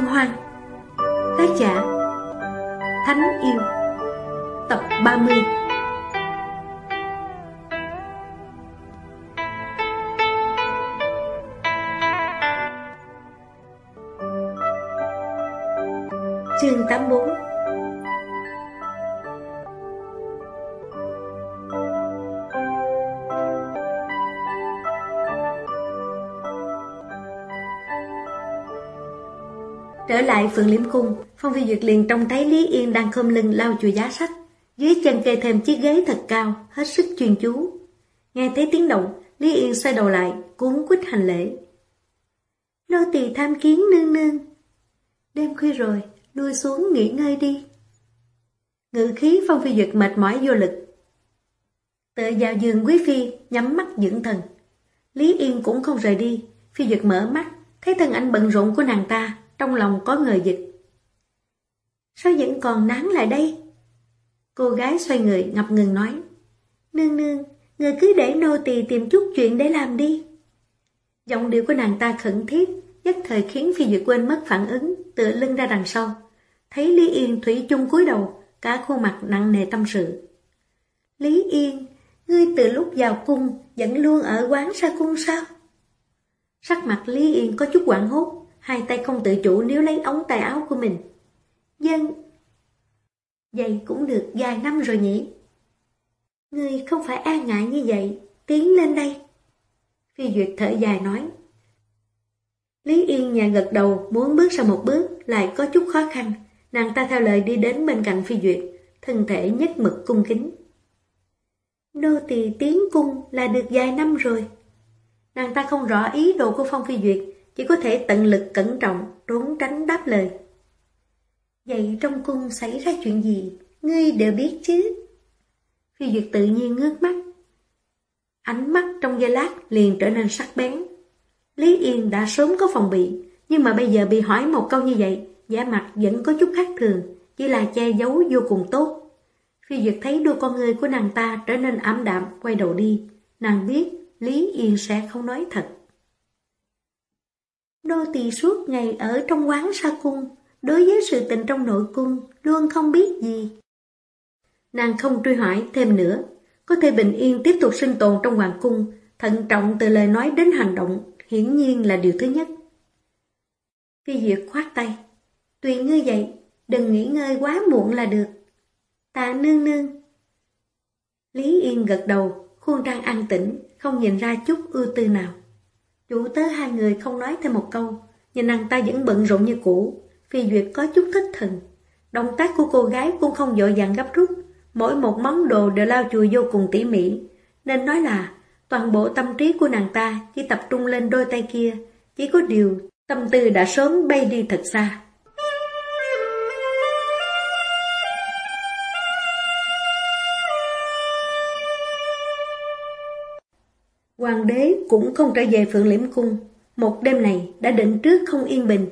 Dù hoang Tác giả Thánh yêu. Tập 30 lại Phượng Liễm Cung, Phong Phi Duyệt liền trông thấy Lý Yên đang khom lưng lau chùi giá sách. Dưới chân kê thêm chiếc ghế thật cao, hết sức chuyên chú. Nghe thấy tiếng động, Lý Yên xoay đầu lại, cuốn quýt hành lễ. Nô tỳ tham kiến nương nương. Đêm khuya rồi, lui xuống nghỉ ngơi đi. Ngự khí Phong Phi Duyệt mệt mỏi vô lực. Tựa vào giường quý phi, nhắm mắt dưỡng thần. Lý Yên cũng không rời đi, Phi Duyệt mở mắt, thấy thân ảnh bận rộn của nàng ta, trong lòng có ngờ dịch. Sao vẫn còn nán lại đây? Cô gái xoay người ngập ngừng nói. Nương nương, người cứ để nô tỳ tìm chút chuyện để làm đi. Giọng điệu của nàng ta khẩn thiết, nhất thời khiến Phi Duyệt quên mất phản ứng, tựa lưng ra đằng sau. Thấy Lý Yên thủy chung cúi đầu, cả khuôn mặt nặng nề tâm sự. Lý Yên, ngươi từ lúc vào cung vẫn luôn ở quán sa cung sao? Sắc mặt Lý Yên có chút quảng hốt, hai tay không tự chủ nếu lấy ống tay áo của mình. Dân, vậy cũng được vài năm rồi nhỉ? Ngươi không phải an ngại như vậy, tiến lên đây. Phi Duyệt thở dài nói. Lý Yên nhà gật đầu muốn bước sang một bước lại có chút khó khăn. Nàng ta theo lời đi đến bên cạnh Phi Duyệt, thân thể nhất mực cung kính. Nô tỳ tiến cung là được vài năm rồi. Nàng ta không rõ ý đồ của Phong Phi Duyệt, chỉ có thể tận lực cẩn trọng, trốn tránh đáp lời. Vậy trong cung xảy ra chuyện gì, ngươi đều biết chứ? Phi Duyệt tự nhiên ngước mắt. Ánh mắt trong giây lát liền trở nên sắc bén. Lý Yên đã sớm có phòng bị, nhưng mà bây giờ bị hỏi một câu như vậy, giả mặt vẫn có chút khác thường, chỉ là che giấu vô cùng tốt. Phi Duyệt thấy đôi con người của nàng ta trở nên ảm đạm, quay đầu đi. Nàng biết Lý Yên sẽ không nói thật. Đô tỳ suốt ngày ở trong quán sa cung, đối với sự tình trong nội cung, luôn không biết gì. Nàng không truy hỏi thêm nữa, có thể bình yên tiếp tục sinh tồn trong hoàng cung, thận trọng từ lời nói đến hành động, hiển nhiên là điều thứ nhất. Phi Duyệt khoát tay, tùy ngươi vậy, đừng nghỉ ngơi quá muộn là được. Tạ nương nương. Lý Yên gật đầu, khuôn trang an tĩnh, không nhìn ra chút ưu tư nào. Chủ tớ hai người không nói thêm một câu, nhìn nàng ta vẫn bận rộn như cũ. Phi Duyệt có chút thích thần. Động tác của cô gái cũng không dội dàng gấp rút, mỗi một món đồ đều lao chùi vô cùng tỉ mỉ. Nên nói là, toàn bộ tâm trí của nàng ta chỉ tập trung lên đôi tay kia, chỉ có điều tâm tư đã sớm bay đi thật xa. Hoàng đế cũng không trở về Phượng Liễm Cung, một đêm này đã định trước không yên bình.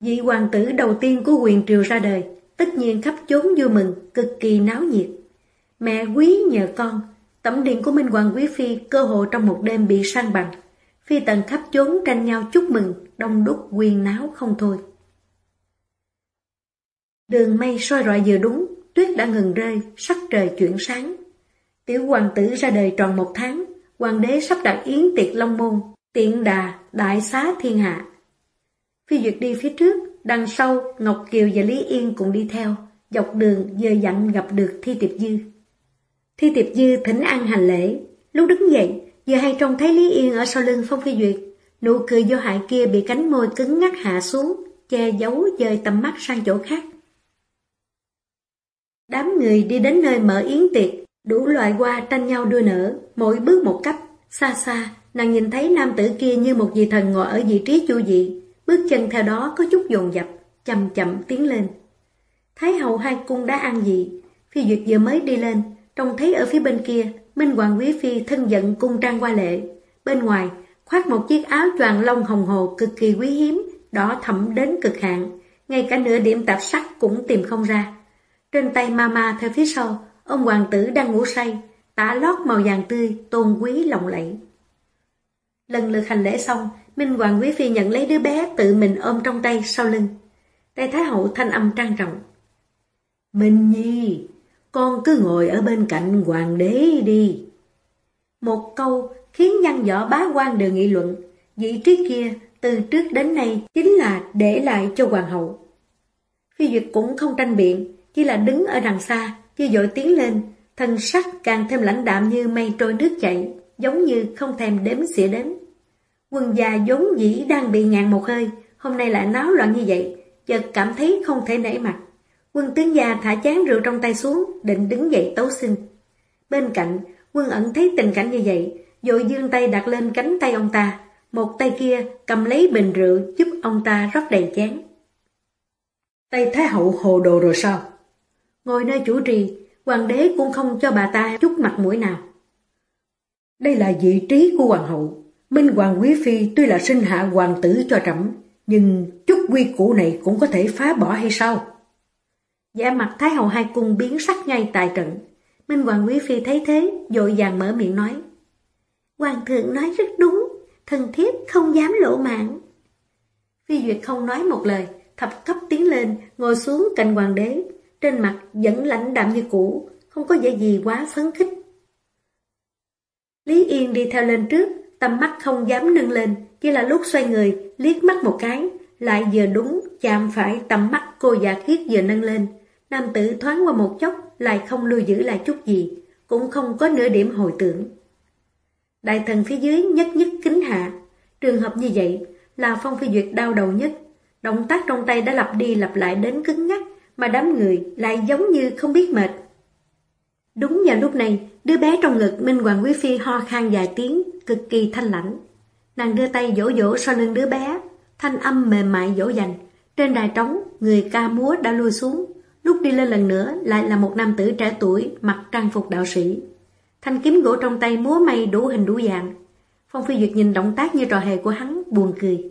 Vị hoàng tử đầu tiên của quyền triều ra đời, tất nhiên khắp chốn vui mừng, cực kỳ náo nhiệt. Mẹ quý nhờ con, tẩm điện của Minh Hoàng Quý Phi cơ hội trong một đêm bị sang bằng. Phi tần khắp chốn tranh nhau chúc mừng, đông đúc quyền náo không thôi. Đường mây soi rọi vừa đúng, tuyết đã ngừng rơi, sắc trời chuyển sáng. Tiểu hoàng tử ra đời tròn một tháng, hoàng đế sắp đặt yến tiệc long môn, tiện đà, đại xá thiên hạ. Phi Duyệt đi phía trước, đằng sau Ngọc Kiều và Lý Yên cũng đi theo, dọc đường giờ dặn gặp được Thi Tiệp Dư. Thi Tiệp Dư thỉnh ăn hành lễ, lúc đứng dậy, vừa hay trông thấy Lý Yên ở sau lưng Phong Phi Duyệt, nụ cười vô hại kia bị cánh môi cứng ngắt hạ xuống, che giấu dời tầm mắt sang chỗ khác. Đám người đi đến nơi mở yến tiệc, Đủ loại hoa tranh nhau đua nở, mỗi bước một cách, xa xa, nàng nhìn thấy nam tử kia như một vị thần ngồi ở vị trí chu dị, bước chân theo đó có chút dồn dập, chậm chậm tiến lên. Thái hậu hai cung đã ăn dị Phi Duyệt vừa mới đi lên, trông thấy ở phía bên kia, Minh Hoàng Quý Phi thân giận cung trang qua lệ. Bên ngoài, khoác một chiếc áo choàng lông hồng hồ cực kỳ quý hiếm, đỏ thẫm đến cực hạn, ngay cả nửa điểm tạp sắc cũng tìm không ra. Trên tay Mama theo phía sau, Ông hoàng tử đang ngủ say, tả lót màu vàng tươi, tôn quý lộng lẫy. Lần lượt hành lễ xong, Minh Hoàng Quý Phi nhận lấy đứa bé tự mình ôm trong tay sau lưng. Tay Thái Hậu thanh âm trang trọng. Minh Nhi, con cứ ngồi ở bên cạnh hoàng đế đi. Một câu khiến nhân võ bá quan đều nghị luận, vị trí kia từ trước đến nay chính là để lại cho hoàng hậu. Phi Duyệt cũng không tranh biện, chỉ là đứng ở đằng xa, chưa dội tiến lên, thân sắc càng thêm lãnh đạm như mây trôi nước chảy, giống như không thèm đếm xỉa đến Quân già vốn dĩ đang bị ngàn một hơi, hôm nay lại náo loạn như vậy, chợt cảm thấy không thể nể mặt. Quân tướng già thả chán rượu trong tay xuống, định đứng dậy tấu xin. Bên cạnh, quân ẩn thấy tình cảnh như vậy, dội dương tay đặt lên cánh tay ông ta, một tay kia cầm lấy bình rượu giúp ông ta rót đầy chén. Tay Thái Hậu hồ đồ rồi sao? Ngồi nơi chủ trì, hoàng đế cũng không cho bà ta chút mặt mũi nào. Đây là vị trí của hoàng hậu. Minh Hoàng Quý Phi tuy là sinh hạ hoàng tử cho trẫm nhưng chút quy củ này cũng có thể phá bỏ hay sao? Giả mặt Thái Hậu Hai Cung biến sắc ngay tại trận. Minh Hoàng Quý Phi thấy thế, dội vàng mở miệng nói. Hoàng thượng nói rất đúng, thần thiếp không dám lộ mạng. Phi Duyệt không nói một lời, thập cấp tiến lên, ngồi xuống cạnh hoàng đế, trên mặt vẫn lãnh đạm như cũ, không có vẻ gì quá phấn khích. Lý Yên đi theo lên trước, tầm mắt không dám nâng lên, chỉ là lúc xoay người, liếc mắt một cái, lại vừa đúng chạm phải tầm mắt cô giả khiết vừa nâng lên. Nam tử thoáng qua một chốc, lại không lưu giữ lại chút gì, cũng không có nửa điểm hồi tưởng. Đại thần phía dưới nhất nhất kính hạ, trường hợp như vậy là Phong Phi Duyệt đau đầu nhất. Động tác trong tay đã lặp đi lặp lại đến cứng ngắc, mà đám người lại giống như không biết mệt. Đúng vào lúc này, đứa bé trong ngực Minh Hoàng Quý Phi ho khan vài tiếng, cực kỳ thanh lãnh. Nàng đưa tay dỗ dỗ sau lưng đứa bé, thanh âm mềm mại dỗ dành. Trên đài trống, người ca múa đã lui xuống. Lúc đi lên lần nữa lại là một nam tử trẻ tuổi mặc trang phục đạo sĩ. Thanh kiếm gỗ trong tay múa may đủ hình đủ dạng. Phong Phi Duyệt nhìn động tác như trò hề của hắn buồn cười.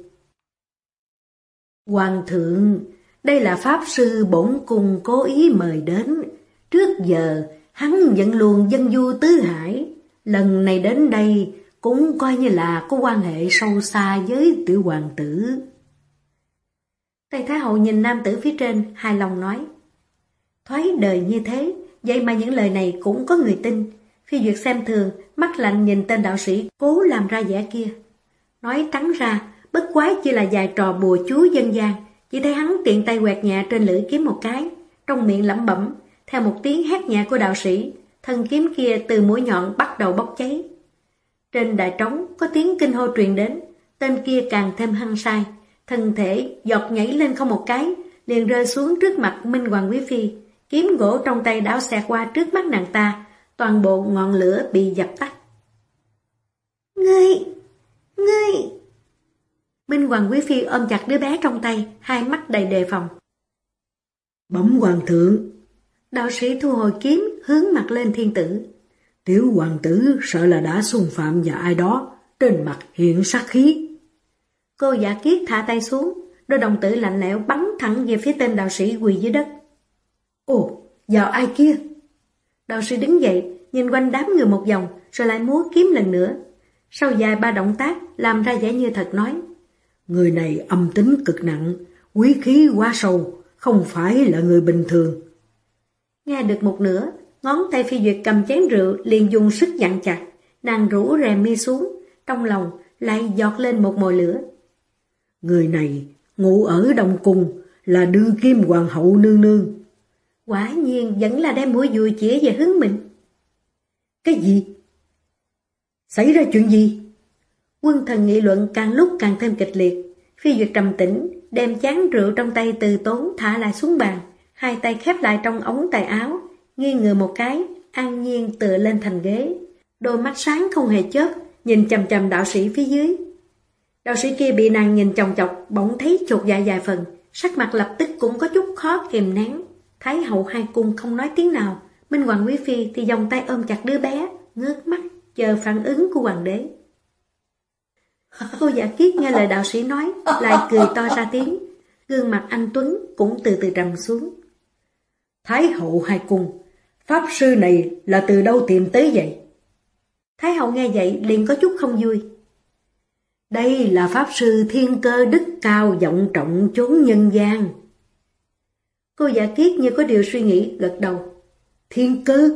Hoàng thượng, đây là Pháp Sư bổn cùng cố ý mời đến. Trước giờ, hắn vẫn luôn dân du tứ hải. Lần này đến đây cũng coi như là có quan hệ sâu xa với tiểu hoàng tử. Tây Thái Hậu nhìn nam tử phía trên, hài lòng nói. Thoái đời như thế, vậy mà những lời này cũng có người tin. Phi Duyệt xem thường, mắt lạnh nhìn tên đạo sĩ cố làm ra vẻ kia. Nói trắng ra, bất quái chỉ là vài trò bùa chú dân gian, chỉ thấy hắn tiện tay quẹt nhẹ trên lưỡi kiếm một cái, trong miệng lẩm bẩm, theo một tiếng hét nhẹ của đạo sĩ, thân kiếm kia từ mũi nhọn bắt đầu bốc cháy. Trên đại trống có tiếng kinh hô truyền đến, tên kia càng thêm hăng sai, thân thể giọt nhảy lên không một cái, liền rơi xuống trước mặt Minh Hoàng Quý Phi, kiếm gỗ trong tay đảo xẹt qua trước mắt nàng ta, toàn bộ ngọn lửa bị dập tắt. Ngươi! Ngươi! Minh Hoàng Quý Phi ôm chặt đứa bé trong tay, hai mắt đầy đề phòng. Bấm hoàng thượng! Đạo sĩ thu hồi kiếm, hướng mặt lên thiên tử. Tiểu hoàng tử sợ là đã xung phạm vào ai đó, trên mặt hiện sát khí. Cô giả kiết thả tay xuống, đôi đồng tử lạnh lẽo bắn thẳng về phía tên đạo sĩ quỳ dưới đất. Ồ, vào ai kia? Đạo sĩ đứng dậy, nhìn quanh đám người một vòng, rồi lại múa kiếm lần nữa. Sau vài ba động tác, làm ra vẻ như thật nói. Người này âm tính cực nặng, quý khí quá sâu, không phải là người bình thường. Nghe được một nửa, ngón tay phi duyệt cầm chén rượu liền dùng sức dặn chặt, nàng rủ rèm mi xuống, trong lòng lại giọt lên một mồi lửa. Người này ngủ ở đồng Cung là đương kim hoàng hậu nương nương. Quả nhiên vẫn là đem mũi dùi chĩa về hướng mình. Cái gì? Xảy ra chuyện gì? Quân thần nghị luận càng lúc càng thêm kịch liệt. Phi Duyệt trầm tĩnh, đem chán rượu trong tay từ tốn thả lại xuống bàn, hai tay khép lại trong ống tay áo, nghiêng người một cái, an nhiên tựa lên thành ghế. Đôi mắt sáng không hề chớp, nhìn chầm chầm đạo sĩ phía dưới. Đạo sĩ kia bị nàng nhìn chồng chọc, bỗng thấy chột dạ dài phần, sắc mặt lập tức cũng có chút khó kìm nén. Thái hậu hai cung không nói tiếng nào, Minh Hoàng Quý Phi thì vòng tay ôm chặt đứa bé, ngước mắt, chờ phản ứng của hoàng đế. Cô giả kiết nghe lời đạo sĩ nói, lại cười to ra tiếng. Gương mặt anh Tuấn cũng từ từ trầm xuống. Thái hậu hai cung, pháp sư này là từ đâu tìm tới vậy? Thái hậu nghe vậy liền có chút không vui. Đây là Pháp Sư Thiên Cơ Đức Cao vọng trọng chốn nhân gian. Cô giả kiết như có điều suy nghĩ gật đầu. Thiên cơ,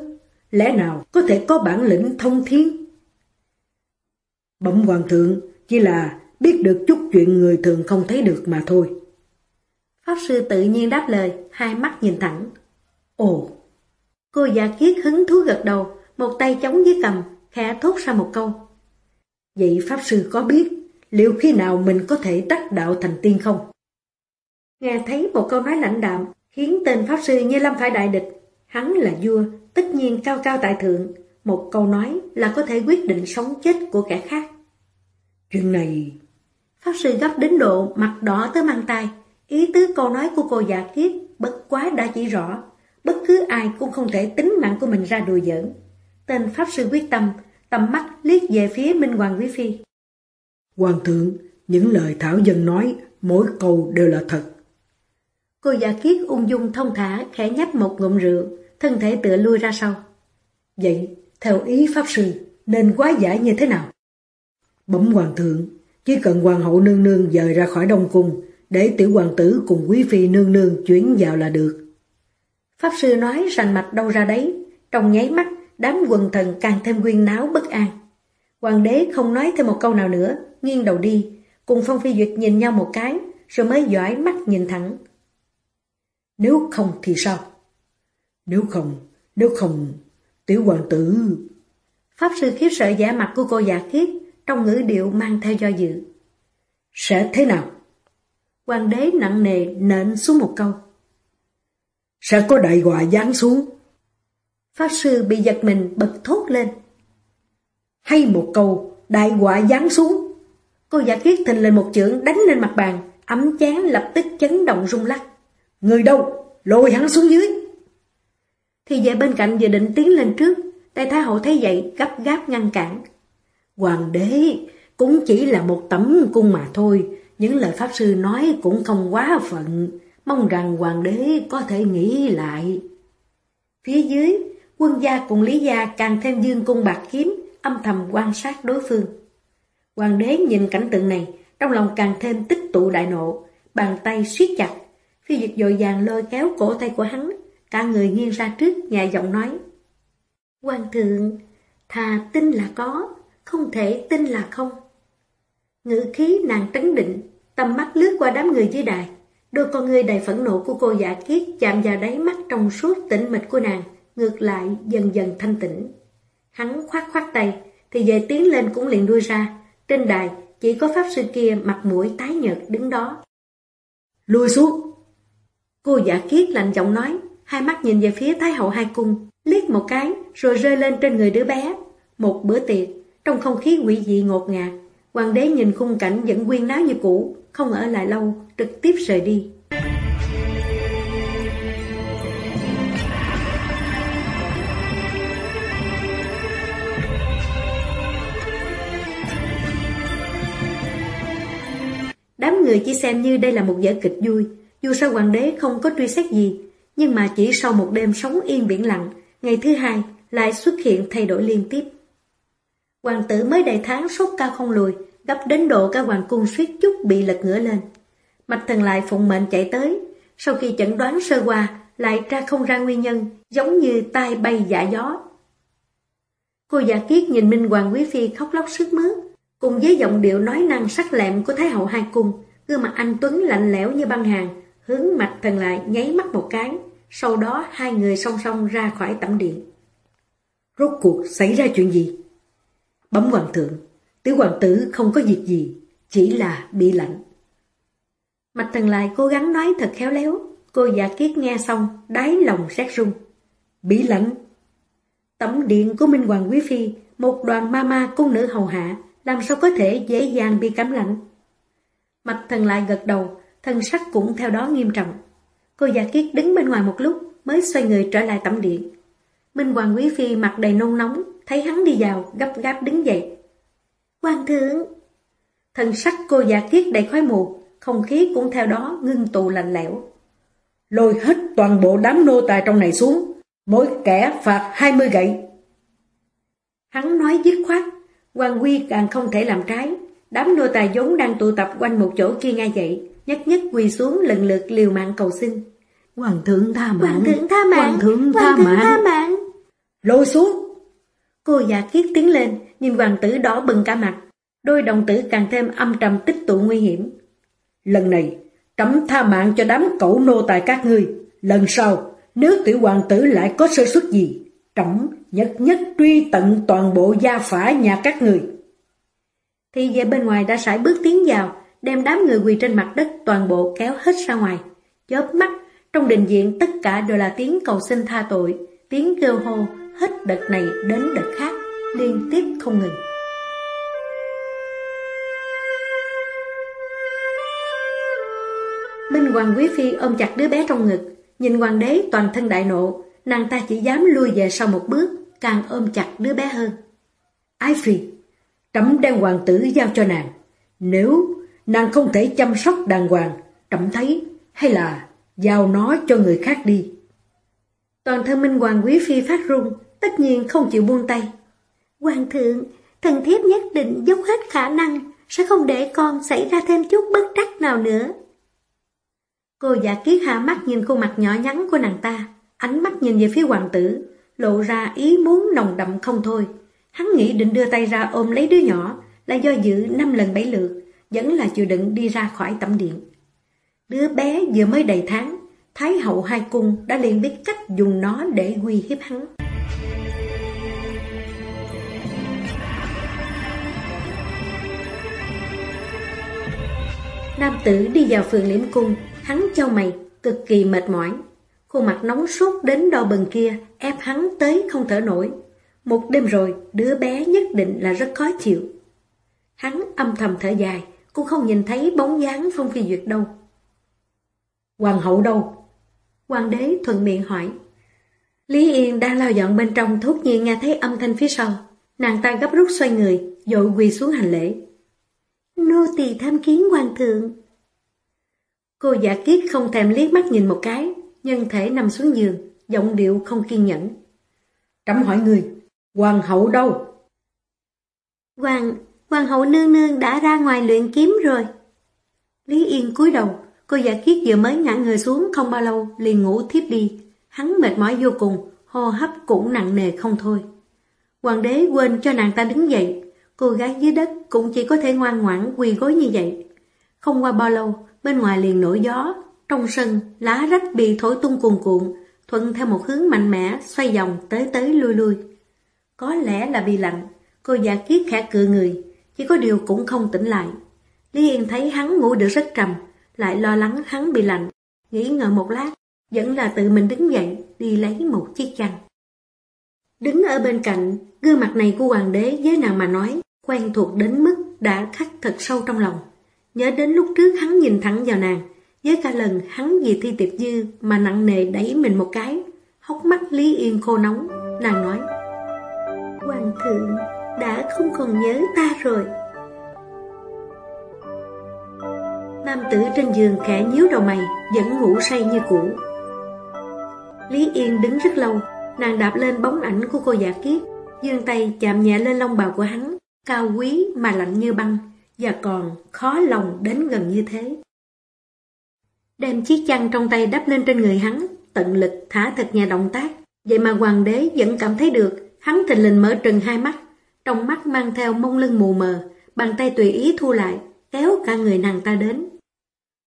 lẽ nào có thể có bản lĩnh thông thiên? Bẩm hoàng thượng, chỉ là biết được chút chuyện người thường không thấy được mà thôi. Pháp sư tự nhiên đáp lời, hai mắt nhìn thẳng. Ồ! Cô giả kiết hứng thú gật đầu, một tay chống dưới cầm, khẽ thốt ra một câu. Vậy Pháp sư có biết liệu khi nào mình có thể đắc đạo thành tiên không? Nghe thấy một câu nói lãnh đạm, khiến tên Pháp Sư như lâm phải đại địch. Hắn là vua, tất nhiên cao cao tại thượng, một câu nói là có thể quyết định sống chết của kẻ khác. Chuyện này... Pháp Sư gấp đến độ mặt đỏ tới mang tay, ý tứ câu nói của cô già kiết bất quá đã chỉ rõ, bất cứ ai cũng không thể tính mạng của mình ra đùa giỡn. Tên Pháp Sư quyết tâm, tầm mắt liếc về phía Minh Hoàng Quý Phi. Hoàng thượng, những lời Thảo Dân nói, mỗi câu đều là thật. Cô già kiết ung dung thông thả khẽ nhấp một ngụm rượu, thân thể tựa lui ra sau. Vậy, theo ý Pháp Sư, nên quá giải như thế nào? Bẩm Hoàng thượng, chỉ cần Hoàng hậu nương nương dời ra khỏi Đông Cung, để tiểu hoàng tử cùng quý phi nương nương chuyển vào là được. Pháp sư nói rành mạch đâu ra đấy, trong nháy mắt, đám quần thần càng thêm quyên náo bất an. Hoàng đế không nói thêm một câu nào nữa, nghiêng đầu đi, cùng Phong Phi Duyệt nhìn nhau một cái, rồi mới dõi mắt nhìn thẳng. Nếu không thì sao? Nếu không, nếu không, tiểu hoàng tử... Pháp sư khiếp sợ giả mặt của cô giả khiếp, trong ngữ điệu mang theo do dự. Sẽ thế nào? Hoàng đế nặng nề nện xuống một câu. Sẽ có đại họa giáng xuống. Pháp sư bị giật mình bật thốt lên. Hay một câu đại họa giáng xuống. Cô giả kiết thình lên một chưởng đánh lên mặt bàn, ấm chán lập tức chấn động rung lắc. Người đâu? Lôi hắn xuống dưới. Thì về bên cạnh vừa định tiến lên trước, Đại Thái Hậu thấy vậy gấp gáp ngăn cản. Hoàng đế cũng chỉ là một tấm cung mà thôi, những lời Pháp Sư nói cũng không quá phận, mong rằng Hoàng đế có thể nghĩ lại. Phía dưới, quân gia cùng Lý gia càng thêm dương cung bạc kiếm, âm thầm quan sát đối phương. Hoàng đế nhìn cảnh tượng này, trong lòng càng thêm tích tụ đại nộ, bàn tay siết chặt, Phi dịch dội vàng lôi kéo cổ tay của hắn, cả người nghiêng ra trước, nhà giọng nói. Hoàng thượng, thà tin là có, không thể tin là không. Ngữ khí nàng trấn định, tầm mắt lướt qua đám người dưới đài. Đôi con người đầy phẫn nộ của cô giả kiết chạm vào đáy mắt trong suốt tĩnh mịch của nàng, ngược lại dần dần thanh tĩnh. Hắn khoát khoát tay, thì về tiến lên cũng liền đuôi ra. Trên đài, chỉ có pháp sư kia mặt mũi tái nhợt đứng đó. Lui xuống! Cô giả kiết lạnh giọng nói, hai mắt nhìn về phía Thái hậu hai cung, liếc một cái rồi rơi lên trên người đứa bé. Một bữa tiệc, trong không khí quỷ dị ngột ngạt, hoàng đế nhìn khung cảnh vẫn quyên náo như cũ, không ở lại lâu, trực tiếp rời đi. Đám người chỉ xem như đây là một vở kịch vui, dù sao hoàng đế không có truy xét gì, nhưng mà chỉ sau một đêm sống yên biển lặng, ngày thứ hai lại xuất hiện thay đổi liên tiếp. Hoàng tử mới đầy tháng sốt cao không lùi, gấp đến độ cả hoàng cung suýt chút bị lật ngửa lên. Mạch thần lại phụng mệnh chạy tới, sau khi chẩn đoán sơ qua, lại tra không ra nguyên nhân, giống như tai bay giả gió. Cô giả kiết nhìn Minh Hoàng Quý Phi khóc lóc sức mướt, cùng với giọng điệu nói năng sắc lẹm của Thái hậu hai cung, gương mặt anh Tuấn lạnh lẽo như băng hàng, hướng mặt thần lại nháy mắt một cái, sau đó hai người song song ra khỏi tẩm điện. Rốt cuộc xảy ra chuyện gì? Bấm hoàng thượng, tứ hoàng tử không có việc gì, chỉ là bị lạnh. Mạch thần lại cố gắng nói thật khéo léo, cô giả kiết nghe xong, đáy lòng sát rung. Bị lạnh? Tẩm điện của Minh Hoàng Quý Phi, một đoàn ma ma cung nữ hầu hạ, làm sao có thể dễ dàng bị cảm lạnh? Mạch thần lại gật đầu, thân sắc cũng theo đó nghiêm trọng. Cô giả kiết đứng bên ngoài một lúc mới xoay người trở lại tẩm điện. Minh Hoàng Quý Phi mặt đầy nôn nóng, thấy hắn đi vào, gấp gáp đứng dậy. Hoàng thượng! Thân sắc cô giả kiết đầy khói mù, không khí cũng theo đó ngưng tụ lạnh lẽo. Lôi hết toàn bộ đám nô tài trong này xuống, mỗi kẻ phạt 20 gậy. Hắn nói dứt khoát, Hoàng Quy càng không thể làm trái, đám nô tài vốn đang tụ tập quanh một chỗ kia ngay dậy, nhất nhất quỳ xuống lần lượt liều mạng cầu xin. Hoàng thượng tha mạng, Hoàng thượng tha mạng, Hoàng thượng tha Hoàng thượng mạng. tha mạng. Lôi xuống. Cô già kiết tiến lên, nhìn hoàng tử đỏ bừng cả mặt. Đôi đồng tử càng thêm âm trầm tích tụ nguy hiểm. Lần này, cấm tha mạng cho đám cẩu nô tài các ngươi. Lần sau, nếu tiểu hoàng tử lại có sơ suất gì, trẫm nhất nhất truy tận toàn bộ gia phả nhà các người. Thì về bên ngoài đã sải bước tiến vào, đem đám người quỳ trên mặt đất toàn bộ kéo hết ra ngoài. Chớp mắt, trong đình diện tất cả đều là tiếng cầu xin tha tội, tiếng kêu hô, hết đợt này đến đợt khác, liên tiếp không ngừng. Minh Hoàng Quý Phi ôm chặt đứa bé trong ngực, nhìn hoàng đế toàn thân đại nộ, nàng ta chỉ dám lui về sau một bước, càng ôm chặt đứa bé hơn. Ái phi, trẫm đem hoàng tử giao cho nàng. Nếu nàng không thể chăm sóc đàng hoàng, trẫm thấy hay là giao nó cho người khác đi. Toàn thân Minh Hoàng Quý Phi phát run, tất nhiên không chịu buông tay. Hoàng thượng, thần thiếp nhất định dốc hết khả năng, sẽ không để con xảy ra thêm chút bất trắc nào nữa. Cô giả kiết hạ mắt nhìn khuôn mặt nhỏ nhắn của nàng ta, ánh mắt nhìn về phía hoàng tử, lộ ra ý muốn nồng đậm không thôi. Hắn nghĩ định đưa tay ra ôm lấy đứa nhỏ, là do dự năm lần bảy lượt, vẫn là chịu đựng đi ra khỏi tẩm điện. Đứa bé vừa mới đầy tháng, Thái hậu hai cung đã liền biết cách dùng nó để uy hiếp hắn. Nam tử đi vào phường liễm cung, hắn cho mày, cực kỳ mệt mỏi. Khuôn mặt nóng sốt đến đo bần kia, ép hắn tới không thở nổi. Một đêm rồi, đứa bé nhất định là rất khó chịu. Hắn âm thầm thở dài, cũng không nhìn thấy bóng dáng Phong Phi Duyệt đâu. Hoàng hậu đâu? Hoàng đế thuận miệng hỏi. Lý Yên đang lao dọn bên trong thốt nhiên nghe thấy âm thanh phía sau. Nàng ta gấp rút xoay người, dội quỳ xuống hành lễ. Nô tỳ tham kiến hoàng thượng. Cô giả kiết không thèm liếc mắt nhìn một cái, nhân thể nằm xuống giường, giọng điệu không kiên nhẫn. Trẫm hỏi người, hoàng hậu đâu? Hoàng, hoàng hậu nương nương đã ra ngoài luyện kiếm rồi. Lý Yên cúi đầu, cô giả kiết vừa mới ngã người xuống không bao lâu liền ngủ thiếp đi. Hắn mệt mỏi vô cùng, hô hấp cũng nặng nề không thôi. Hoàng đế quên cho nàng ta đứng dậy, cô gái dưới đất cũng chỉ có thể ngoan ngoãn quỳ gối như vậy. Không qua bao lâu, bên ngoài liền nổi gió, trong sân, lá rách bị thổi tung cuồn cuộn, thuận theo một hướng mạnh mẽ, xoay vòng tới tới lui lui. Có lẽ là bị lạnh, cô giả kiết khẽ cự người, chỉ có điều cũng không tỉnh lại. Lý Yên thấy hắn ngủ được rất trầm, lại lo lắng hắn bị lạnh, nghĩ ngợi một lát, vẫn là tự mình đứng dậy, đi lấy một chiếc chăn. Đứng ở bên cạnh, gương mặt này của hoàng đế với nàng mà nói, quen thuộc đến mức đã khắc thật sâu trong lòng. Nhớ đến lúc trước hắn nhìn thẳng vào nàng, với cả lần hắn vì thi tiệp dư mà nặng nề đẩy mình một cái, hốc mắt Lý Yên khô nóng, nàng nói Hoàng thượng đã không còn nhớ ta rồi. Nam tử trên giường khẽ nhíu đầu mày, vẫn ngủ say như cũ. Lý Yên đứng rất lâu, nàng đạp lên bóng ảnh của cô giả kiết, dương tay chạm nhẹ lên lông bào của hắn, cao quý mà lạnh như băng, và còn khó lòng đến gần như thế. Đem chiếc chăn trong tay đắp lên trên người hắn, tận lực thả thật nhà động tác, vậy mà hoàng đế vẫn cảm thấy được, hắn thình lình mở trừng hai mắt, trong mắt mang theo mông lưng mù mờ, bàn tay tùy ý thu lại, kéo cả người nàng ta đến.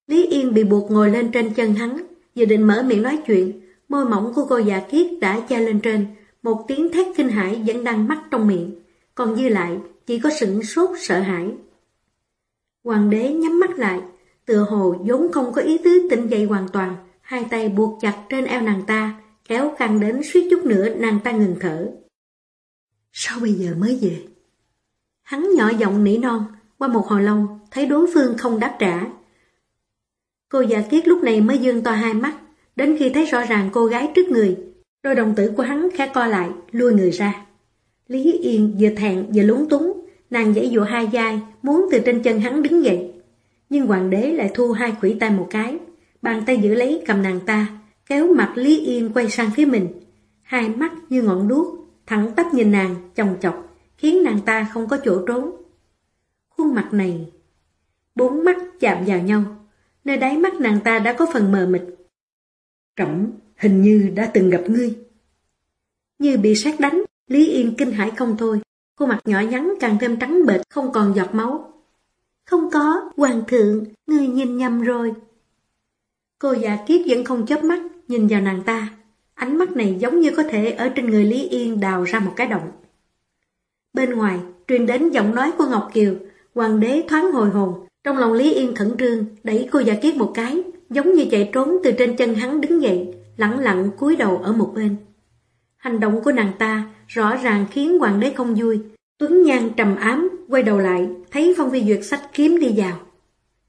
Lý Yên bị buộc ngồi lên trên chân hắn, dự định mở miệng nói chuyện, môi mỏng của cô già kiết đã che lên trên, một tiếng thét kinh hãi vẫn đang mắc trong miệng, còn dư lại chỉ có sửng sốt sợ hãi. Hoàng đế nhắm mắt lại, tựa hồ vốn không có ý tứ tỉnh dậy hoàn toàn, hai tay buộc chặt trên eo nàng ta, kéo căng đến suýt chút nữa nàng ta ngừng thở. Sao bây giờ mới về? Hắn nhỏ giọng nỉ non, qua một hồi lâu, thấy đối phương không đáp trả. Cô già kiết lúc này mới dương to hai mắt, đến khi thấy rõ ràng cô gái trước người, đôi đồng tử của hắn khẽ co lại, lui người ra. Lý Yên vừa thẹn vừa lúng túng, nàng dãy dụa hai vai, muốn từ trên chân hắn đứng dậy. Nhưng hoàng đế lại thu hai khủy tay một cái, bàn tay giữ lấy cầm nàng ta, kéo mặt Lý Yên quay sang phía mình. Hai mắt như ngọn đuốc, thẳng tắp nhìn nàng, chồng chọc, khiến nàng ta không có chỗ trốn. khuôn mặt này. Bốn mắt chạm vào nhau, nơi đáy mắt nàng ta đã có phần mờ mịt. trọng hình như đã từng gặp ngươi. Như bị sát đánh, Lý Yên kinh hãi không thôi, khuôn mặt nhỏ nhắn càng thêm trắng bệch không còn giọt máu. Không có, hoàng thượng, người nhìn nhầm rồi. Cô già kiếp vẫn không chớp mắt, nhìn vào nàng ta. Ánh mắt này giống như có thể ở trên người Lý Yên đào ra một cái động. Bên ngoài, truyền đến giọng nói của Ngọc Kiều, hoàng đế thoáng hồi hồn, trong lòng Lý Yên khẩn trương, đẩy cô già kiếp một cái, giống như chạy trốn từ trên chân hắn đứng dậy, lặng lặng cúi đầu ở một bên. Hành động của nàng ta rõ ràng khiến hoàng đế không vui. Tuấn Nhan trầm ám, quay đầu lại, thấy Phong Phi Duyệt sách kiếm đi vào.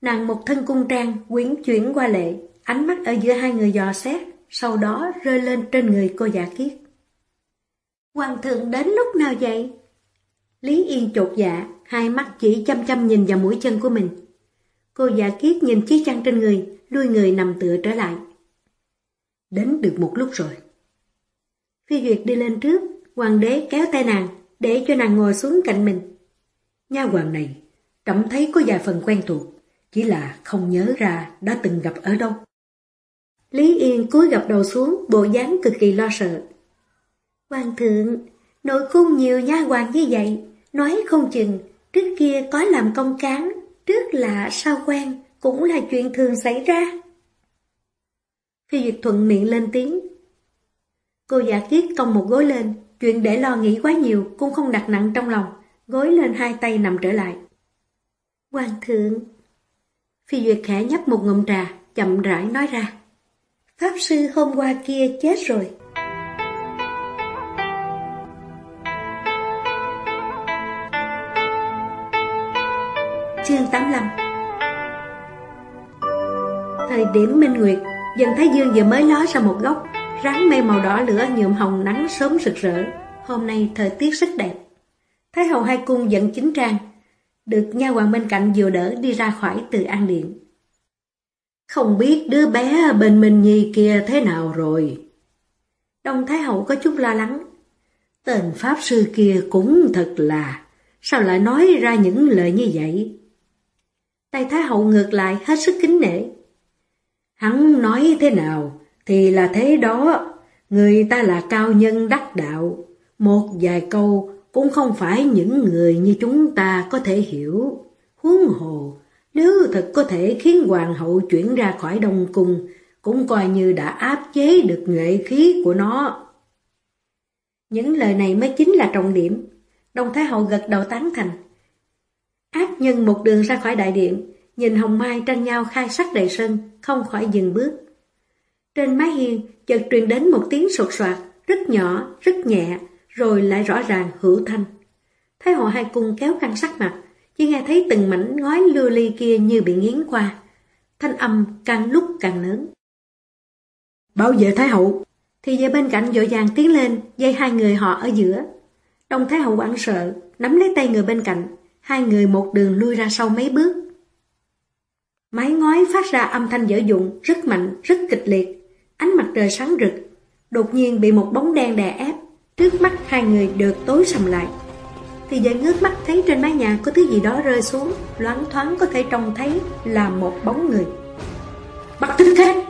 Nàng một thân cung trang, quyến chuyển qua lệ, ánh mắt ở giữa hai người dò xét, sau đó rơi lên trên người cô giả kiết. Hoàng thượng đến lúc nào vậy? Lý Yên chột dạ, hai mắt chỉ chăm chăm nhìn vào mũi chân của mình. Cô giả kiết nhìn chiếc chăn trên người, đuôi người nằm tựa trở lại. Đến được một lúc rồi. Phi Duyệt đi lên trước, hoàng đế kéo tay nàng, để cho nàng ngồi xuống cạnh mình. Nha hoàng này, trẫm thấy có vài phần quen thuộc, chỉ là không nhớ ra đã từng gặp ở đâu. Lý Yên cúi gập đầu xuống, bộ dáng cực kỳ lo sợ. Hoàng thượng, nội cung nhiều nha hoàng như vậy, nói không chừng, trước kia có làm công cán, trước là sao quen, cũng là chuyện thường xảy ra. Phi Duyệt thuận miệng lên tiếng. Cô giả kiết cong một gối lên, chuyện để lo nghĩ quá nhiều cũng không đặt nặng trong lòng, gối lên hai tay nằm trở lại. Hoàng thượng! Phi Duyệt khẽ nhấp một ngụm trà, chậm rãi nói ra. Pháp sư hôm qua kia chết rồi. Chương 85 Thời điểm minh nguyệt, dần Thái Dương vừa mới ló ra một góc, ráng mây màu đỏ lửa nhuộm hồng nắng sớm rực rỡ. Hôm nay thời tiết rất đẹp. Thái hậu hai cung dẫn chính trang, được nha hoàng bên cạnh vừa đỡ đi ra khỏi từ an điện. Không biết đứa bé bên Minh Nhi kia thế nào rồi? Đông Thái Hậu có chút lo lắng. Tên Pháp Sư kia cũng thật là, sao lại nói ra những lời như vậy? tay Thái Hậu ngược lại hết sức kính nể. Hắn nói thế nào thì là thế đó, người ta là cao nhân đắc đạo, một vài câu cũng không phải những người như chúng ta có thể hiểu. Huống hồ, nếu thật có thể khiến hoàng hậu chuyển ra khỏi đông cung, cũng coi như đã áp chế được nghệ khí của nó. Những lời này mới chính là trọng điểm. Đông Thái Hậu gật đầu tán thành. Ác nhân một đường ra khỏi đại điện, nhìn Hồng Mai tranh nhau khai sắc đầy sân, không khỏi dừng bước. Trên mái hiên, chợt truyền đến một tiếng sột soạt, rất nhỏ, rất nhẹ, rồi lại rõ ràng hữu thanh. Thái Hậu hai cung kéo căng sắc mặt, chỉ nghe thấy từng mảnh ngói lưu ly kia như bị nghiến qua. Thanh âm càng lúc càng lớn. Bảo vệ Thái Hậu! Thì về bên cạnh dội vàng tiến lên, dây hai người họ ở giữa. Đông Thái Hậu quảng sợ, nắm lấy tay người bên cạnh, hai người một đường lui ra sau mấy bước. Mái ngói phát ra âm thanh dở dụng, rất mạnh, rất kịch liệt. Ánh mặt trời sáng rực, đột nhiên bị một bóng đen đè ép. Trước mắt hai người được tối sầm lại thì giờ ngước mắt thấy trên mái nhà có thứ gì đó rơi xuống, loáng thoáng có thể trông thấy là một bóng người. Bắt thích thế,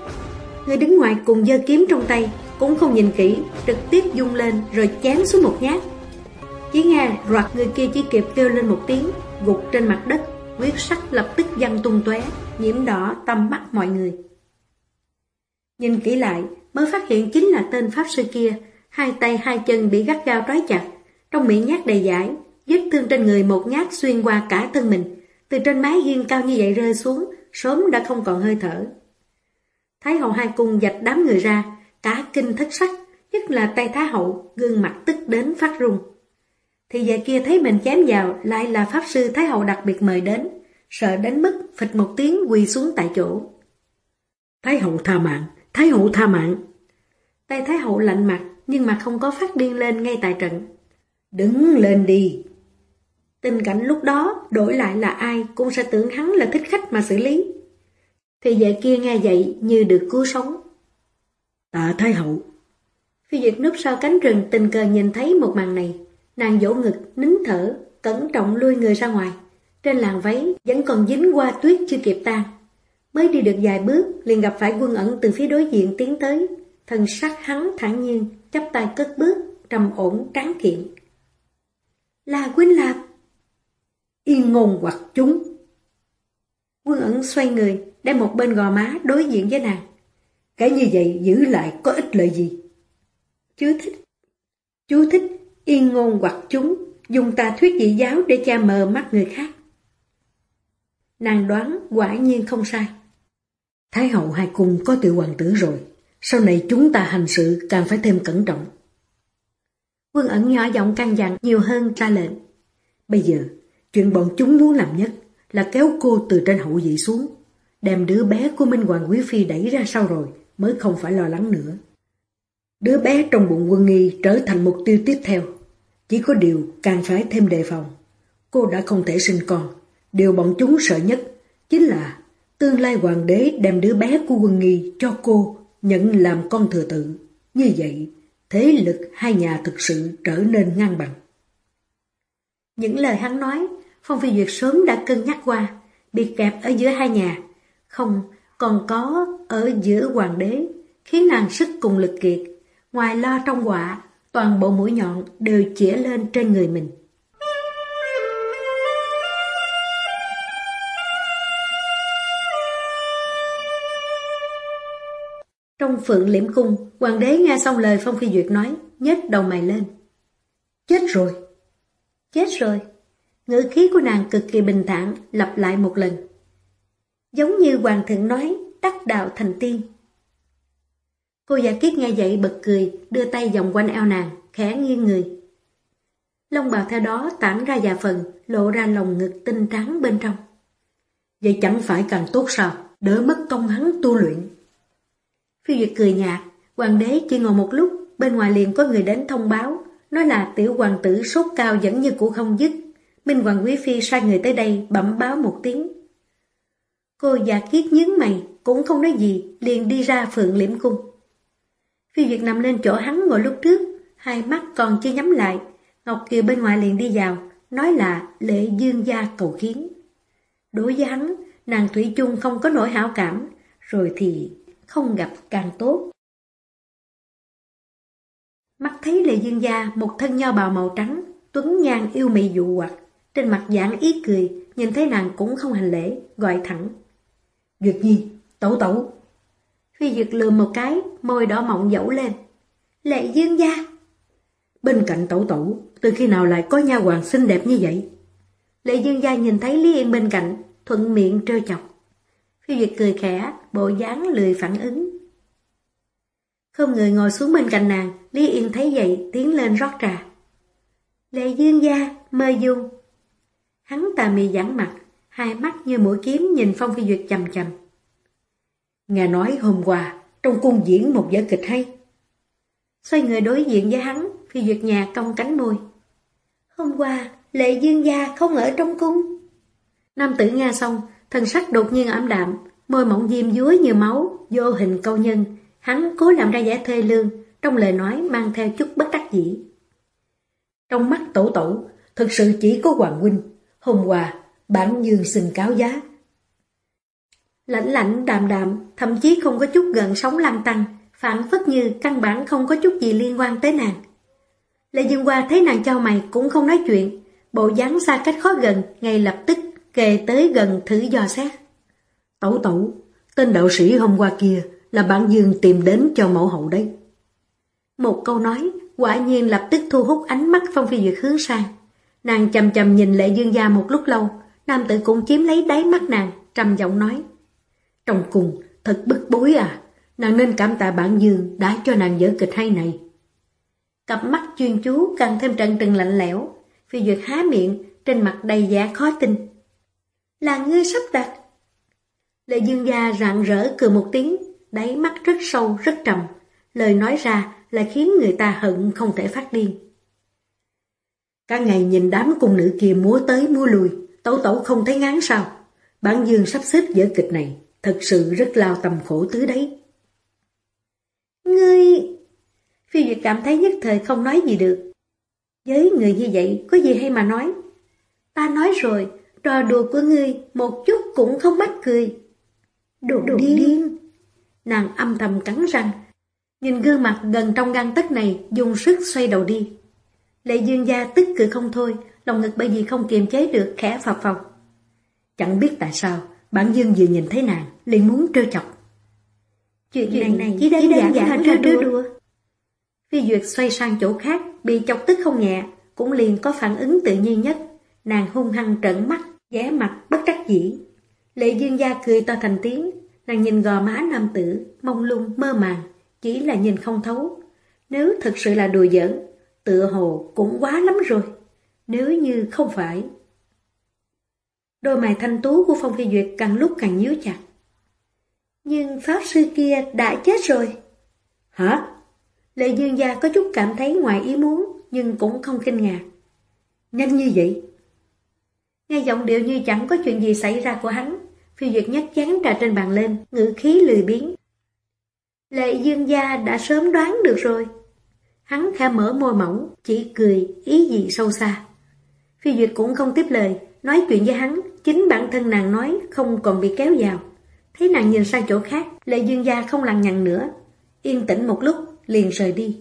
Người đứng ngoài cùng dơ kiếm trong tay, cũng không nhìn kỹ, trực tiếp dung lên rồi chém xuống một nhát. Chỉ nghe roạt người kia chỉ kịp kêu lên một tiếng, gục trên mặt đất, huyết sắc lập tức văng tung tóe, nhiễm đỏ tâm mắt mọi người. Nhìn kỹ lại, mới phát hiện chính là tên pháp sư kia, hai tay hai chân bị gắt gao trói chặt, trong miệng nhát đầy giải, vết thương trên người một nhát xuyên qua cả thân mình, từ trên mái hiên cao như vậy rơi xuống, sớm đã không còn hơi thở. Thái hậu hai cung dạch đám người ra, cả kinh thất sắc, nhất là tay Thái hậu, gương mặt tức đến phát run. Thì vậy kia thấy mình chém vào lại là Pháp sư Thái hậu đặc biệt mời đến, sợ đến mức phịch một tiếng quỳ xuống tại chỗ. Thái hậu tha mạng, Thái hậu tha mạng. Tay Thái hậu lạnh mặt, nhưng mà không có phát điên lên ngay tại trận. Đứng lên đi. Tình cảnh lúc đó đổi lại là ai cũng sẽ tưởng hắn là thích khách mà xử lý. Thì vệ kia nghe vậy như được cứu sống. Tạ Thái Hậu Phi Duyệt núp sau cánh rừng tình cờ nhìn thấy một màn này. Nàng vỗ ngực, nín thở, cẩn trọng lui người ra ngoài. Trên làn váy vẫn còn dính qua tuyết chưa kịp tan. Mới đi được vài bước, liền gặp phải quân ẩn từ phía đối diện tiến tới. Thần sắc hắn thản nhiên, chắp tay cất bước, trầm ổn tráng kiện. Là Quynh Lạp. Yên ngôn hoặc chúng. Quân ẩn xoay người, đem một bên gò má đối diện với nàng. Cái như vậy giữ lại có ích lợi gì? Chú thích. Chú thích, yên ngôn hoặc chúng, dùng tà thuyết dị giáo để cha mờ mắt người khác. Nàng đoán quả nhiên không sai. Thái hậu hai cung có tiểu hoàng tử rồi, sau này chúng ta hành sự càng phải thêm cẩn trọng. Quân ẩn nhỏ giọng căn dặn nhiều hơn ra lệnh. Bây giờ, chuyện bọn chúng muốn làm nhất là kéo cô từ trên hậu vị xuống, đem đứa bé của Minh Hoàng Quý Phi đẩy ra sau rồi mới không phải lo lắng nữa. Đứa bé trong bụng quân nghi trở thành mục tiêu tiếp theo. Chỉ có điều càng phải thêm đề phòng. Cô đã không thể sinh con. Điều bọn chúng sợ nhất chính là tương lai hoàng đế đem đứa bé của quân nghi cho cô nhận làm con thừa tự. Như vậy, thế lực hai nhà thực sự trở nên ngang bằng. Những lời hắn nói, Phong Phi Duyệt sớm đã cân nhắc qua, bị kẹp ở giữa hai nhà. Không, còn có ở giữa hoàng đế, khiến nàng sức cùng lực kiệt. Ngoài lo trong quả, toàn bộ mũi nhọn đều chĩa lên trên người mình. Trong phượng liễm cung, hoàng đế nghe xong lời Phong Phi Duyệt nói, nhếch đầu mày lên. Chết rồi. Chết rồi. Ngữ khí của nàng cực kỳ bình thản, lặp lại một lần. Giống như hoàng thượng nói, đắc đạo thành tiên. Cô giả kiết nghe vậy bật cười, đưa tay vòng quanh eo nàng, khẽ nghiêng người. Lông bào theo đó tản ra già phần, lộ ra lồng ngực tinh trắng bên trong. Vậy chẳng phải càng tốt sao, đỡ mất công hắn tu luyện. Phi Duyệt cười nhạt, hoàng đế chỉ ngồi một lúc, bên ngoài liền có người đến thông báo, nói là tiểu hoàng tử sốt cao vẫn như cũ không dứt. Minh Hoàng Quý Phi sai người tới đây bẩm báo một tiếng. Cô già kiết nhướng mày, cũng không nói gì, liền đi ra phượng liễm cung. Phi Duyệt nằm lên chỗ hắn ngồi lúc trước, hai mắt còn chưa nhắm lại. Ngọc Kiều bên ngoài liền đi vào, nói là lệ dương gia cầu kiến. Đối với hắn, nàng Thủy chung không có nỗi hảo cảm, rồi thì không gặp càng tốt. Mắt thấy lệ dương gia một thân nho bào màu trắng, tuấn nhan yêu mị dụ hoặc, trên mặt giãn ý cười, nhìn thấy nàng cũng không hành lễ, gọi thẳng. Duyệt nhi, tẩu tẩu, Phi Duyệt lườm một cái, môi đỏ mọng dẫu lên. Lệ dương gia! Bên cạnh tẩu tẩu, từ khi nào lại có nha hoàng xinh đẹp như vậy? Lệ dương gia nhìn thấy Lý Yên bên cạnh, thuận miệng trêu chọc. Phi Việt cười khẽ, bộ dáng lười phản ứng. Không người ngồi xuống bên cạnh nàng, Lý Yên thấy vậy, tiến lên rót trà. Lệ dương gia, mời dung. Hắn tà mì giãn mặt, hai mắt như mũi kiếm nhìn Phong Phi Duyệt chầm chầm. Nghe nói hôm qua, trong cung diễn một vở kịch hay. Xoay người đối diện với hắn, Phi Duyệt nhà cong cánh môi. Hôm qua, lệ dương gia không ở trong cung. Nam tử nghe xong, thần sắc đột nhiên ảm đạm, môi mỏng diêm dúi như máu, vô hình câu nhân. Hắn cố làm ra vẻ thê lương, trong lời nói mang theo chút bất đắc dĩ. Trong mắt tổ tổ, thực sự chỉ có Hoàng Huynh. Hôm qua, bản dương xin cáo giá, Lạnh lạnh đàm đàm, thậm chí không có chút gần sóng lăng tăng, phản phất như căn bản không có chút gì liên quan tới nàng. Lệ Dương Hoa thấy nàng cho mày cũng không nói chuyện, bộ dáng xa cách khó gần, ngay lập tức kề tới gần thử dò xét. Tẩu tẩu, tên đạo sĩ hôm qua kia là bạn Dương tìm đến cho mẫu hậu đấy. Một câu nói, quả nhiên lập tức thu hút ánh mắt Phong Phi Duyệt hướng sang. Nàng chầm chầm nhìn Lệ Dương gia một lúc lâu, nam tử cũng chiếm lấy đáy mắt nàng, trầm giọng nói. Trong cùng, thật bức bối à, nàng nên cảm tạ bản dương đã cho nàng dở kịch hay này. Cặp mắt chuyên chú càng thêm trận trừng lạnh lẽo, phi duyệt há miệng, trên mặt đầy giá khó tin. Là ngươi sắp đặt. Lệ dương gia rạng rỡ cười một tiếng, đáy mắt rất sâu, rất trầm. Lời nói ra là khiến người ta hận không thể phát điên. Cả ngày nhìn đám cung nữ kia múa tới múa lui, tẩu tẩu không thấy ngán sao. Bản dương sắp xếp vở kịch này, thật sự rất lao tâm khổ tứ đấy. Ngươi... Phi Duyệt cảm thấy nhất thời không nói gì được. Với người như vậy, có gì hay mà nói? Ta nói rồi, trò đùa của ngươi một chút cũng không mắc cười. Đồ, điên. điên! Nàng âm thầm cắn răng, nhìn gương mặt gần trong gan tất này dùng sức xoay đầu đi. Lệ dương gia tức cười không thôi, lòng ngực bởi vì không kiềm chế được khẽ phập phồng. Chẳng biết tại sao, bản dương vừa nhìn thấy nàng, liền muốn trêu chọc. Chuyện, Chuyện này, này chỉ đơn giản, giản là trêu đùa. Phi Duyệt xoay sang chỗ khác, bị chọc tức không nhẹ, cũng liền có phản ứng tự nhiên nhất. Nàng hung hăng trợn mắt, ghé mặt, bất đắc dĩ. Lệ dương gia cười to thành tiếng, nàng nhìn gò má nam tử, mông lung, mơ màng, chỉ là nhìn không thấu. Nếu thật sự là đùa giỡn, tựa hồ cũng quá lắm rồi. Nếu như không phải... Đôi mày thanh tú của Phong Phi Duyệt càng lúc càng nhíu chặt. Nhưng Pháp Sư kia đã chết rồi. Hả? Lệ Dương Gia có chút cảm thấy ngoài ý muốn, nhưng cũng không kinh ngạc. Nhanh như vậy? Nghe giọng điệu như chẳng có chuyện gì xảy ra của hắn, Phi Duyệt nhấc chán trà trên bàn lên, ngữ khí lười biếng. Lệ Dương Gia đã sớm đoán được rồi. Hắn khẽ mở môi mỏng, chỉ cười, ý gì sâu xa. Phi Duyệt cũng không tiếp lời, nói chuyện với hắn, chính bản thân nàng nói không còn bị kéo vào. Thấy nàng nhìn sang chỗ khác, Lệ Dương Gia không lằng nhằng nữa. Yên tĩnh một lúc, liền rời đi.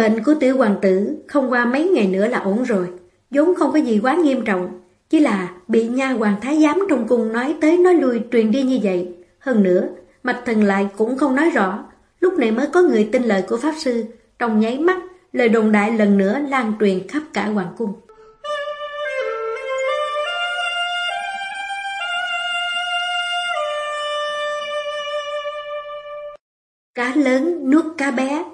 Bệnh của tiểu hoàng tử không qua mấy ngày nữa là ổn rồi, vốn không có gì quá nghiêm trọng, chỉ là bị nha hoàng thái giám trong cung nói tới nói lui truyền đi như vậy. Hơn nữa, mạch thần lại cũng không nói rõ, lúc này mới có người tin lời của Pháp Sư, trong nháy mắt, lời đồn đại lần nữa lan truyền khắp cả hoàng cung. Cá lớn nuốt cá bé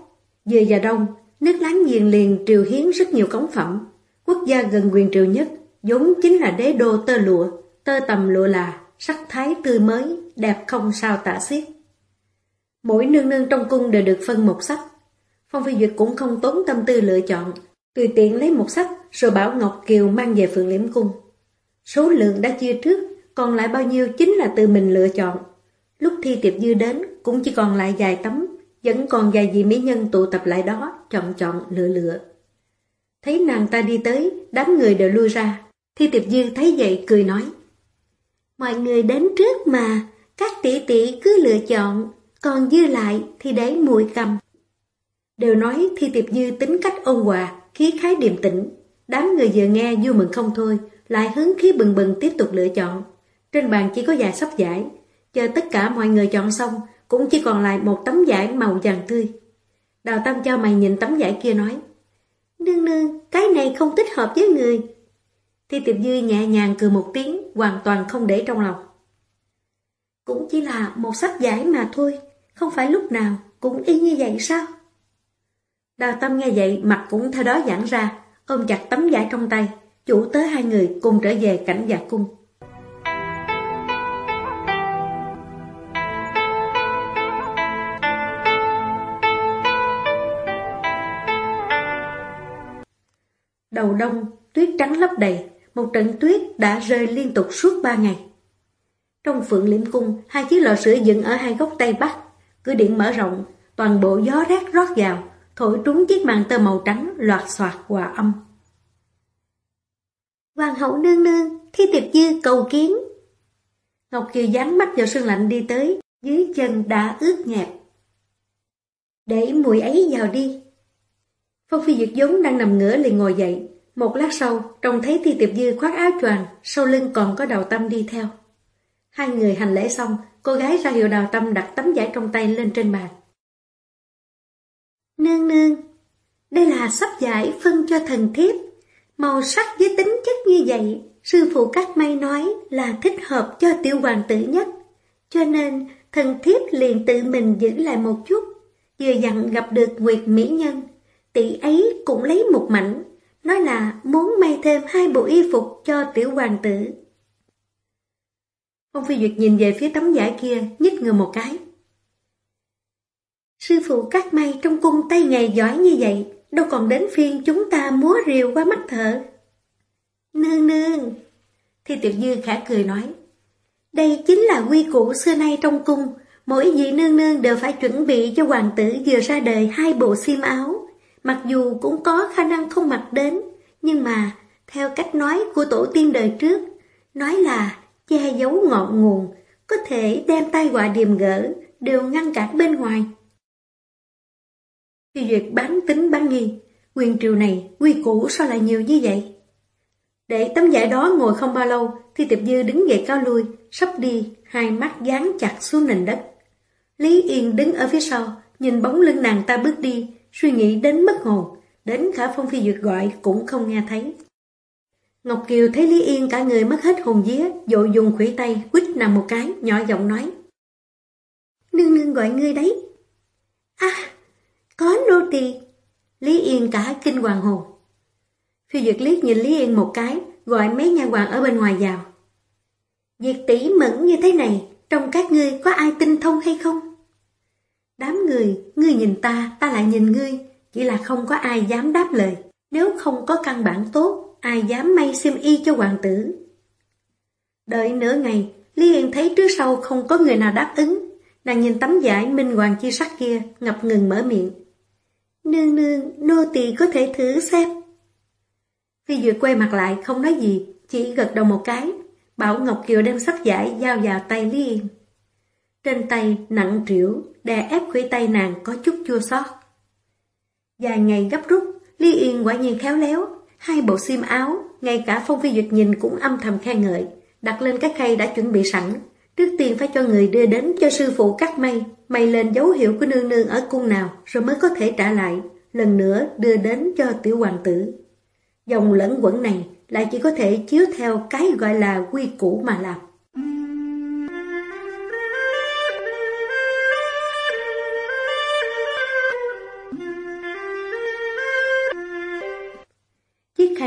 Về và đông, nước láng giềng liền triều hiến rất nhiều cống phẩm. Quốc gia gần quyền triều nhất, vốn chính là đế đô tơ lụa, tơ tầm lụa là, sắc thái tươi mới, đẹp không sao tả xiết. Mỗi nương nương trong cung đều được phân một sách. Phong Phi Duyệt cũng không tốn tâm tư lựa chọn, tùy tiện lấy một sách rồi bảo Ngọc Kiều mang về phượng liễm cung. Số lượng đã chia trước, còn lại bao nhiêu chính là tự mình lựa chọn. Lúc thi tiệp dư đến cũng chỉ còn lại vài tấm, vẫn còn vài vị mỹ nhân tụ tập lại đó, chọn chọn lựa lựa. Thấy nàng ta đi tới, đám người đều lui ra. Thi tiệp dư thấy vậy cười nói. Mọi người đến trước mà, các tỷ tỷ cứ lựa chọn, còn dư lại thì để muội cầm. Đều nói thi tiệp dư tính cách ôn hòa, khí khái điềm tĩnh. Đám người vừa nghe vui mừng không thôi, lại hứng khí bừng bừng tiếp tục lựa chọn. Trên bàn chỉ có vài sắp giải, Chờ tất cả mọi người chọn xong, cũng chỉ còn lại một tấm giải màu vàng tươi. Đào tâm cho mày nhìn tấm giải kia nói, Nương nương, cái này không thích hợp với người. Thi tiệp dư nhẹ nhàng cười một tiếng, hoàn toàn không để trong lòng. Cũng chỉ là một sách giải mà thôi, không phải lúc nào cũng y như vậy sao? Đào Tâm nghe vậy, mặt cũng theo đó giãn ra, ôm chặt tấm giải trong tay, chủ tới hai người cùng trở về cảnh giả cung. Đầu đông, tuyết trắng lấp đầy, một trận tuyết đã rơi liên tục suốt ba ngày. Trong phượng liễm cung, hai chiếc lò sưởi dựng ở hai góc tây bắc, cửa điện mở rộng, toàn bộ gió rét rót vào, thổi trúng chiếc màn tơ màu trắng loạt xoạt hòa âm. Hoàng hậu nương nương, thi tiệp dư cầu kiến. Ngọc Kiều dán mắt vào sương lạnh đi tới, dưới chân đã ướt nhẹp. Để mùi ấy vào đi. Phong Phi Dược giống đang nằm ngửa liền ngồi dậy. Một lát sau, trông thấy Ti Tiệp Dư khoác áo choàng, sau lưng còn có đầu tâm đi theo. Hai người hành lễ xong, cô gái ra hiệu đào tâm đặt tấm giải trong tay lên trên bàn. Nương nương, đây là sắp giải phân cho thần thiếp. Màu sắc với tính chất như vậy, sư phụ các may nói là thích hợp cho tiêu hoàng tử nhất. Cho nên, thần thiếp liền tự mình giữ lại một chút, vừa dặn gặp được Nguyệt Mỹ Nhân tỷ ấy cũng lấy một mảnh, nói là muốn may thêm hai bộ y phục cho tiểu hoàng tử. Phong Phi Duyệt nhìn về phía tấm giải kia, nhích người một cái. Sư phụ cắt may trong cung tay nghề giỏi như vậy, đâu còn đến phiên chúng ta múa rìu qua mắt thở. Nương nương, thì Tiểu Dư khả cười nói, đây chính là quy củ xưa nay trong cung, mỗi vị nương nương đều phải chuẩn bị cho hoàng tử vừa ra đời hai bộ xiêm áo. Mặc dù cũng có khả năng không mặc đến, nhưng mà theo cách nói của tổ tiên đời trước, nói là che giấu ngọn nguồn, có thể đem tai họa điềm gỡ, đều ngăn cản bên ngoài. khi Duyệt bán tính bán nghi, quyền triều này quy củ sao lại nhiều như vậy? Để tấm giải đó ngồi không bao lâu, thì Tiệp Dư đứng dậy cao lui, sắp đi, hai mắt dán chặt xuống nền đất. Lý Yên đứng ở phía sau, nhìn bóng lưng nàng ta bước đi, suy nghĩ đến mất hồn, đến cả Phong Phi Duyệt gọi cũng không nghe thấy. Ngọc Kiều thấy Lý Yên cả người mất hết hồn vía, dội dùng khủy tay, quýt nằm một cái, nhỏ giọng nói. Nương nương gọi ngươi đấy. À, có nô tỳ. Lý Yên cả kinh hoàng hồn. Phi Duyệt liếc nhìn Lý Yên một cái, gọi mấy nha hoàng ở bên ngoài vào. Việc tỷ mẫn như thế này, trong các ngươi có ai tinh thông hay không? Đám người, ngươi nhìn ta, ta lại nhìn ngươi, chỉ là không có ai dám đáp lời. Nếu không có căn bản tốt, ai dám may xiêm y cho hoàng tử. Đợi nửa ngày, Lý Yên thấy trước sau không có người nào đáp ứng. Nàng nhìn tấm giải minh hoàng chi sắc kia, ngập ngừng mở miệng. Nương nương, nô tỳ có thể thử xem. Phi Duyệt quay mặt lại không nói gì, chỉ gật đầu một cái. Bảo Ngọc Kiều đem sắc giải giao vào tay Lý Yên. Trên tay nặng trĩu, đè ép khuỷu tay nàng có chút chua xót. Dài ngày gấp rút, Lý Yên quả nhiên khéo léo, hai bộ xiêm áo, ngay cả Phong Phi Duyệt nhìn cũng âm thầm khen ngợi, đặt lên cái khay đã chuẩn bị sẵn. Trước tiên phải cho người đưa đến cho sư phụ cắt may, may lên dấu hiệu của nương nương ở cung nào rồi mới có thể trả lại, lần nữa đưa đến cho tiểu hoàng tử. Dòng lẫn quẩn này lại chỉ có thể chiếu theo cái gọi là quy củ mà làm.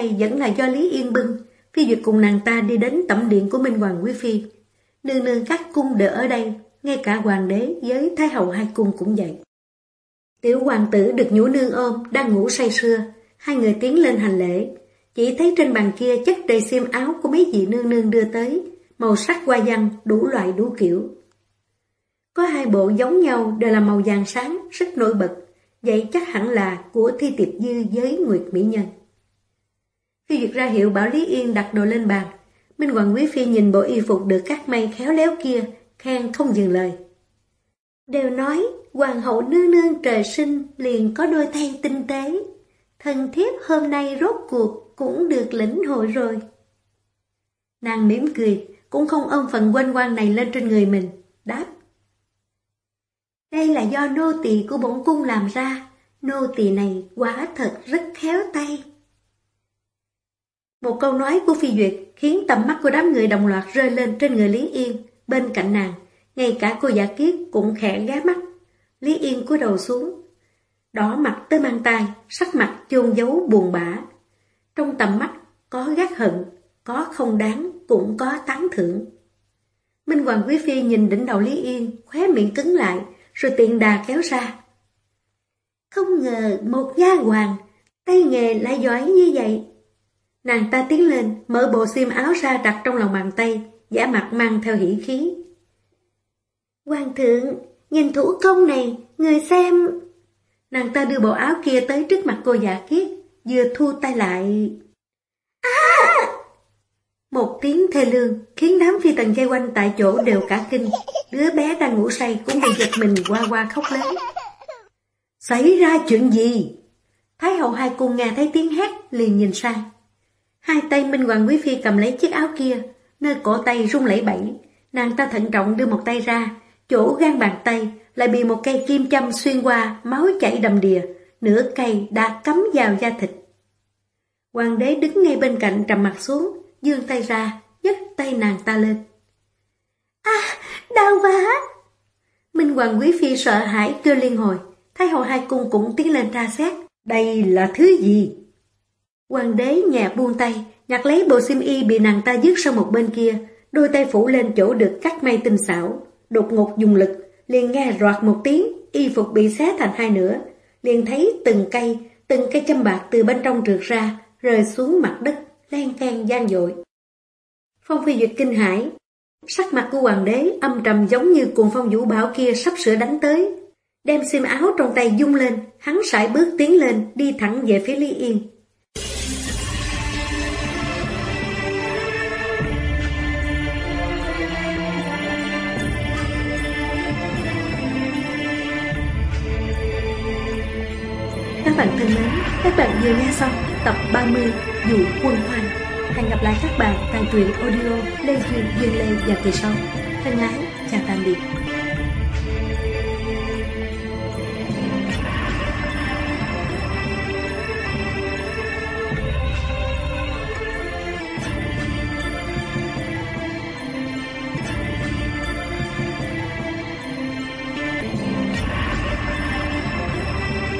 Chiếc vẫn là do Lý Yên bưng, Phi Duyệt cùng nàng ta đi đến tẩm điện của Minh Hoàng Quý Phi. Nương nương các cung đều ở đây, ngay cả hoàng đế với thái hậu hai cung cũng vậy. Tiểu hoàng tử được nhũ nương ôm, đang ngủ say sưa, hai người tiến lên hành lễ, chỉ thấy trên bàn kia chất đầy xiêm áo của mấy vị nương nương đưa tới, màu sắc hoa văn, đủ loại đủ kiểu. Có hai bộ giống nhau đều là màu vàng sáng, rất nổi bật, vậy chắc hẳn là của thi tiệp dư với Nguyệt Mỹ Nhân. Khi Duyệt ra hiệu bảo Lý Yên đặt đồ lên bàn, Minh Hoàng Quý Phi nhìn bộ y phục được cắt may khéo léo kia, khen không dừng lời. Đều nói, Hoàng hậu nương nương trời sinh liền có đôi tay tinh tế. Thần thiếp hôm nay rốt cuộc cũng được lĩnh hội rồi. Nàng mỉm cười, cũng không ôm phần quanh quan này lên trên người mình, đáp. Đây là do nô tỳ của bổn cung làm ra, nô tỳ này quả thật rất khéo tay. Một câu nói của Phi Duyệt khiến tầm mắt của đám người đồng loạt rơi lên trên người Lý Yên, bên cạnh nàng, ngay cả cô giả kiết cũng khẽ ghé mắt. Lý Yên cúi đầu xuống, đỏ mặt tới mang tay, sắc mặt chôn giấu buồn bã. Trong tầm mắt có gác hận, có không đáng, cũng có tán thưởng. Minh Hoàng Quý Phi nhìn đỉnh đầu Lý Yên, khóe miệng cứng lại, rồi tiện đà kéo ra. Không ngờ một nha hoàng, tay nghề lại giỏi như vậy. Nàng ta tiến lên, mở bộ xiêm áo ra đặt trong lòng bàn tay, giả mặt mang theo hỉ khí. Hoàng thượng, nhìn thủ công này, người xem... Nàng ta đưa bộ áo kia tới trước mặt cô giả kiết, vừa thu tay lại. À! Một tiếng thê lương khiến đám phi tần dây quanh tại chỗ đều cả kinh. Đứa bé đang ngủ say cũng bị giật mình qua qua khóc lớn. Xảy ra chuyện gì? Thái hậu hai cung nghe thấy tiếng hét liền nhìn sang. Hai tay Minh Hoàng Quý Phi cầm lấy chiếc áo kia, nơi cổ tay rung lẩy bẩy. Nàng ta thận trọng đưa một tay ra, chỗ gan bàn tay lại bị một cây kim châm xuyên qua, máu chảy đầm đìa, nửa cây đã cắm vào da thịt. Hoàng đế đứng ngay bên cạnh trầm mặt xuống, dương tay ra, nhấc tay nàng ta lên. À, đau quá! Minh Hoàng Quý Phi sợ hãi kêu liên hồi, Thái hậu hai cung cũng tiến lên tra xét. Đây là thứ gì? Hoàng đế nhà buông tay, nhặt lấy bộ xiêm y bị nàng ta dứt sang một bên kia, đôi tay phủ lên chỗ được cắt may tinh xảo, đột ngột dùng lực, liền nghe roạt một tiếng, y phục bị xé thành hai nửa, liền thấy từng cây, từng cây châm bạc từ bên trong trượt ra, rơi xuống mặt đất, len can gian dội. Phong Phi Duyệt kinh hãi, Sắc mặt của hoàng đế âm trầm giống như cuồng phong vũ bão kia sắp sửa đánh tới. Đem xiêm áo trong tay dung lên, hắn sải bước tiến lên, đi thẳng về phía Lý Yên. Các bạn thân mến, các bạn vừa nghe xong tập 30 Dụ Quân Hoàng. Hẹn gặp lại các bạn tại truyện audio Lê Duyên Duyên Lê và kỳ sau. Thân ái, chào tạm biệt.